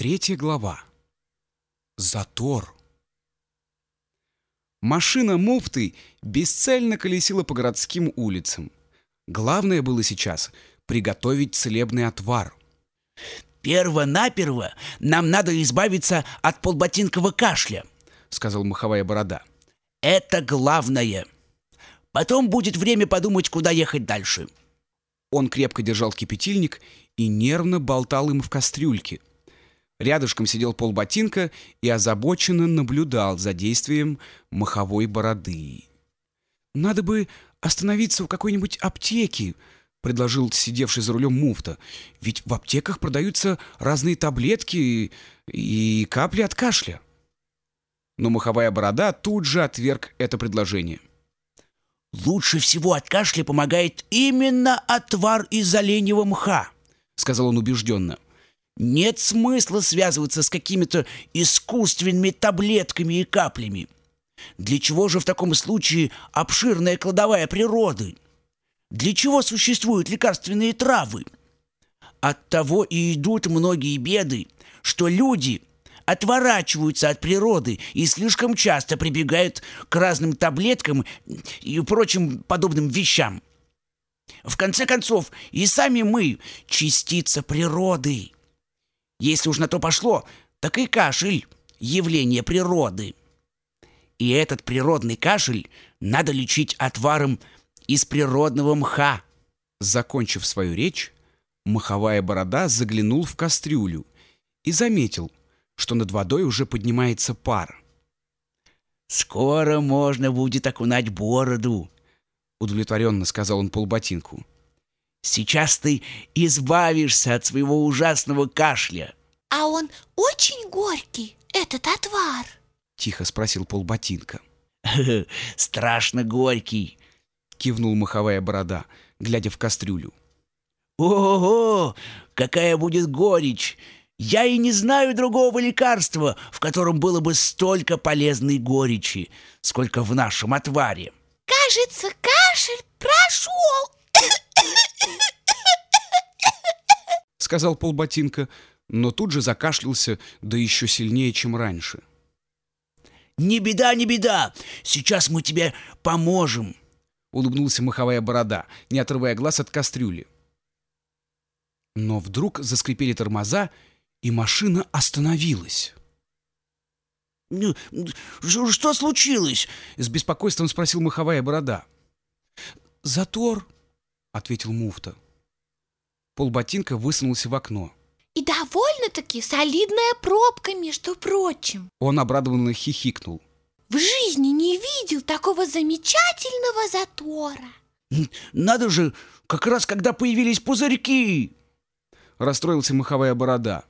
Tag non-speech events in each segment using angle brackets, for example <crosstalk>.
Третья глава. Затор. Машина муфты бесцельно колесила по городским улицам. Главное было сейчас приготовить целебный отвар. «Перво-наперво нам надо избавиться от полботинкового кашля», — сказал маховая борода. «Это главное. Потом будет время подумать, куда ехать дальше». Он крепко держал кипятильник и нервно болтал им в кастрюльке — Рядышком сидел полботинка и озабоченно наблюдал за действием маховой бороды. «Надо бы остановиться в какой-нибудь аптеке», — предложил сидевший за рулем муфта. «Ведь в аптеках продаются разные таблетки и капли от кашля». Но маховая борода тут же отверг это предложение. «Лучше всего от кашля помогает именно отвар из оленевого мха», — сказал он убежденно. — нет смысла связываться с какими-то искусственными таблетками и каплями. Для чего же в таком случае обширная кладовая природы? Для чего существуют лекарственные травы? От того и идут многие беды, что люди отворачиваются от природы и слишком часто прибегают к разным таблеткам и прочим подобным вещам. В конце концов, и сами мы – частица природы – если уж на то пошло, так и кашель – явление природы. И этот природный кашель надо лечить отваром из природного мха. Закончив свою речь, маховая борода заглянул в кастрюлю и заметил, что над водой уже поднимается пар. «Скоро можно будет окунать бороду», — удовлетворенно сказал он полботинку. Сейчас ты избавишься от своего ужасного кашля. А он очень горький, этот отвар? Тихо спросил полботинка. <laughs> Страшно горький, кивнул маховая борода, глядя в кастрюлю. Ого, какая будет горечь! Я и не знаю другого лекарства, в котором было бы столько полезной горечи, сколько в нашем отваре. Кажется, кашель прошел. Сказал полботинка, но тут же закашлялся, да еще сильнее, чем раньше. «Не беда, не беда! Сейчас мы тебе поможем!» Улыбнулся маховая борода, не отрывая глаз от кастрюли. Но вдруг заскрипели тормоза, и машина остановилась. «Ну, «Что случилось?» — с беспокойством спросил маховая борода. «Затор», — ответил муфта. Полботинка высунулся в окно. И довольно-таки солидная пробка, между прочим. Он обрадованно хихикнул. В жизни не видел такого замечательного затора. Надо же, как раз когда появились пузырьки! Расстроился маховая борода.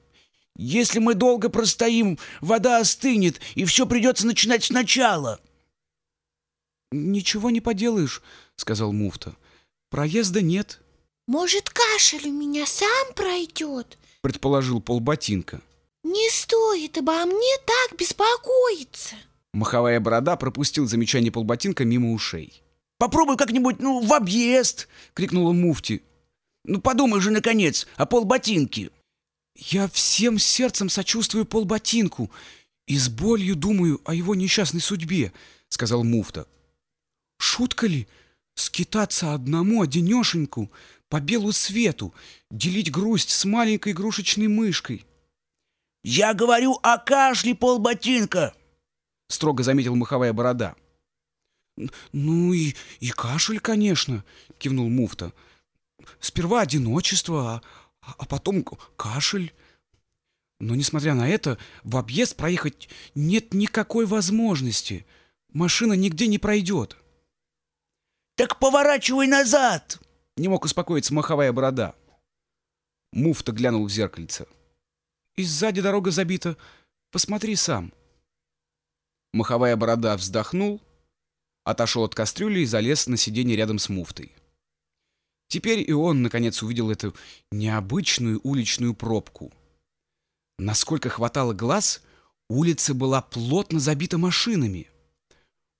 Если мы долго простоим, вода остынет, и все придется начинать сначала. «Ничего не поделаешь», — сказал муфта. «Проезда нет». Может, кашель у меня сам пройдет? Предположил полботинка. Не стоит обо мне так беспокоиться. Маховая борода пропустил замечание полботинка мимо ушей. «Попробуй как-нибудь, ну, в объезд!» — крикнула муфти. «Ну, подумай же, наконец, о полботинке!» «Я всем сердцем сочувствую полботинку и с болью думаю о его несчастной судьбе», — сказал муфта. «Шутка ли? Скитаться одному, одинешеньку, по белу свету, делить грусть с маленькой игрушечной мышкой. «Я говорю о кашле полботинка!» — строго заметил маховая борода. «Ну и, и кашель, конечно», — кивнул муфта. «Сперва одиночество, а, а потом кашель. Но, несмотря на это, в объезд проехать нет никакой возможности. Машина нигде не пройдет». «Так поворачивай назад!» Не мог успокоиться маховая борода. Муфта глянул в зеркальце. «И сзади дорога забита. Посмотри сам». Маховая борода вздохнул, отошел от кастрюли и залез на сиденье рядом с муфтой. Теперь и он, наконец, увидел эту необычную уличную пробку. Насколько хватало глаз, улица была плотно забита машинами.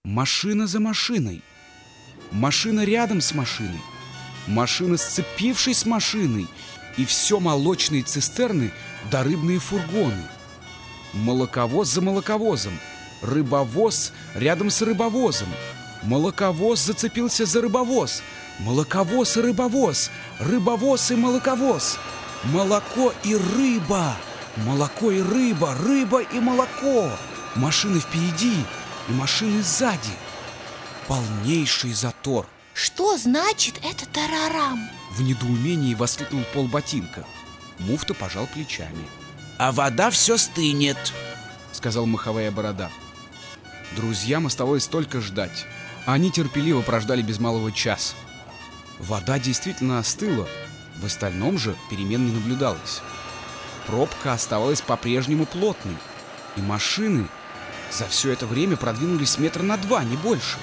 Машина за машиной. Машина рядом с машиной машина, сцепившись с машиной, и все молочные цистерны да рыбные фургоны. Молоковоз за молоковозом, рыбовоз рядом с рыбовозом. Молоковоз зацепился за рыбовоз, молоковоз и рыбовоз, рыбовоз и молоковоз. Молоко и рыба, молоко и рыба, рыба и молоко. Машины впереди и машины сзади. Полнейший затор. Что значит это тарарам? В недоумении воскликнул Пол Ботинка. Муфта пожал плечами. А вода все стынет. Сказал маховая борода. Друзьям оставалось только ждать. Они терпеливо прождали без малого час. Вода действительно остыла, в остальном же перемен не наблюдалось. Пробка оставалась по-прежнему плотной, и машины за все это время продвинулись метра на два, не больше.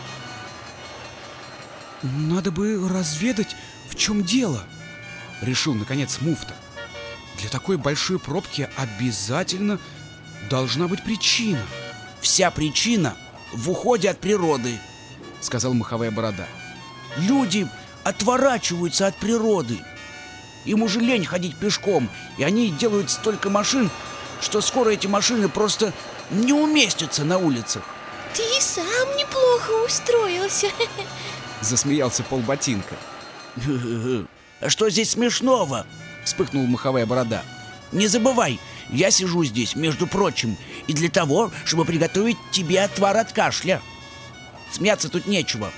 «Надо бы разведать, в чем дело», — решил, наконец, муфта. «Для такой большой пробки обязательно должна быть причина». Вся причина в уходе от природы, сказал маховая борода. Люди отворачиваются от природы. Им уже лень ходить пешком, и они делают столько машин, что скоро эти машины просто не уместятся на улицах. Ты и сам неплохо устроился. <laughs> Засмеялся полботинка. <laughs> А что здесь смешного? Вспыхнул маховая борода. Не забывай, я сижу здесь, между прочим, и для того, чтобы приготовить тебе отвар от кашля. Смеяться тут нечего.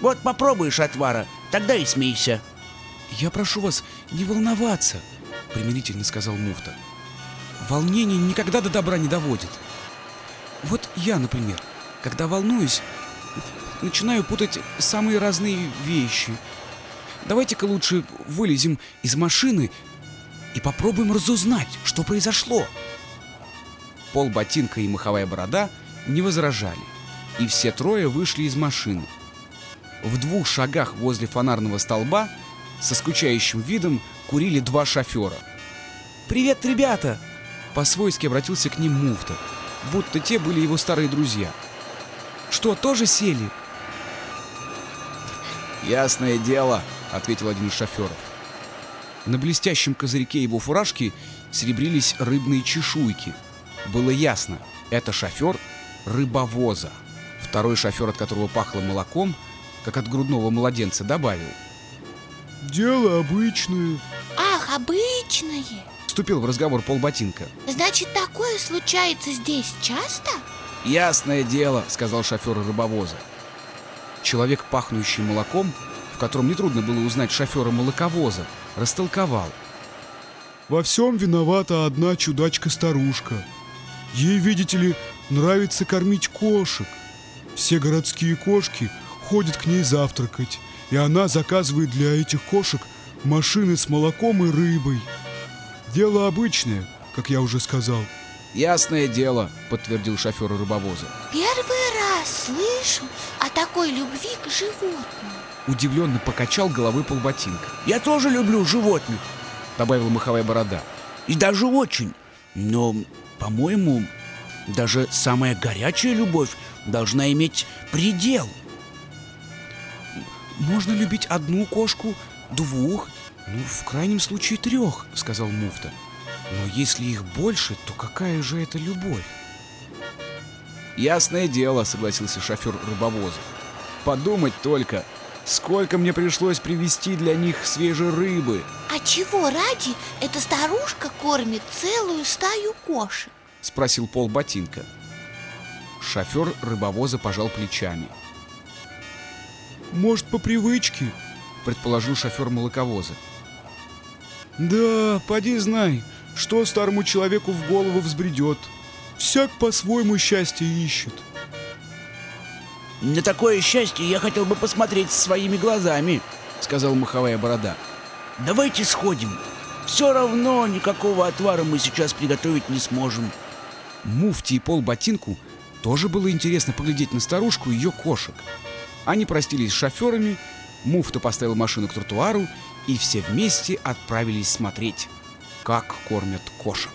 Вот попробуешь отвара, тогда и смейся. Я прошу вас не волноваться, примирительно сказал муфта. Волнение никогда до добра не доводит. Вот я, например, когда волнуюсь, начинаю путать самые разные вещи. Давайте-ка лучше вылезем из машины и попробуем разузнать, что произошло. Пол ботинка и маховая борода не возражали, и все трое вышли из машины. В двух шагах возле фонарного столба со скучающим видом курили два шофера. «Привет, ребята!» По-свойски обратился к ним муфта, будто те были его старые друзья. «Что, тоже сели?» «Ясное дело», — ответил один из шоферов. На блестящем козырьке его фуражки серебрились рыбные чешуйки. Было ясно, это шофер рыбовоза. Второй шофер, от которого пахло молоком, как от грудного младенца, добавил. «Дело обычное». Ах, обычное. Вступил в разговор полботинка. Значит, такое случается здесь часто? «Ясное дело», — сказал шофер рыбовоза. Человек, пахнущий молоком, в котором нетрудно было узнать шофера молоковоза, растолковал. Во всем виновата одна чудачка-старушка. Ей, видите ли, нравится кормить кошек. Все городские кошки ходят к ней завтракать, и она заказывает для этих кошек машины с молоком и рыбой. Дело обычное, как я уже сказал. «Ясное дело», — подтвердил шофер рыбовоза. Первый раз слышу о такой любви к животным. Удивленно покачал головой полботинка. Я тоже люблю животных, Добавила маховая борода. и даже очень. Но, по-моему, даже самая горячая любовь должна иметь предел. «Можно любить одну кошку, двух, ну, в крайнем случае трех», — сказал муфта. «Но если их больше, то какая же это любовь?» «Ясное дело», — согласился шофер рыбовоза. «Подумать только, сколько мне пришлось привезти для них свежей рыбы!» А чего ради эта старушка кормит целую стаю кошек? — спросил Пол Ботинка. Шофер рыбовоза пожал плечами. Может, по привычке? Предположил шофер молоковоза. Да, поди знай, что старому человеку в голову взбредет. Всяк по-своему счастье ищет. На такое счастье я хотел бы посмотреть своими глазами. Сказал маховая борода. Давайте сходим. Все равно никакого отвара мы сейчас приготовить не сможем. Муфти и Пол Ботинку тоже было интересно поглядеть на старушку и ее кошек. Они простились с шоферами, муфта поставил машину к тротуару, и все вместе отправились смотреть, как кормят кошек.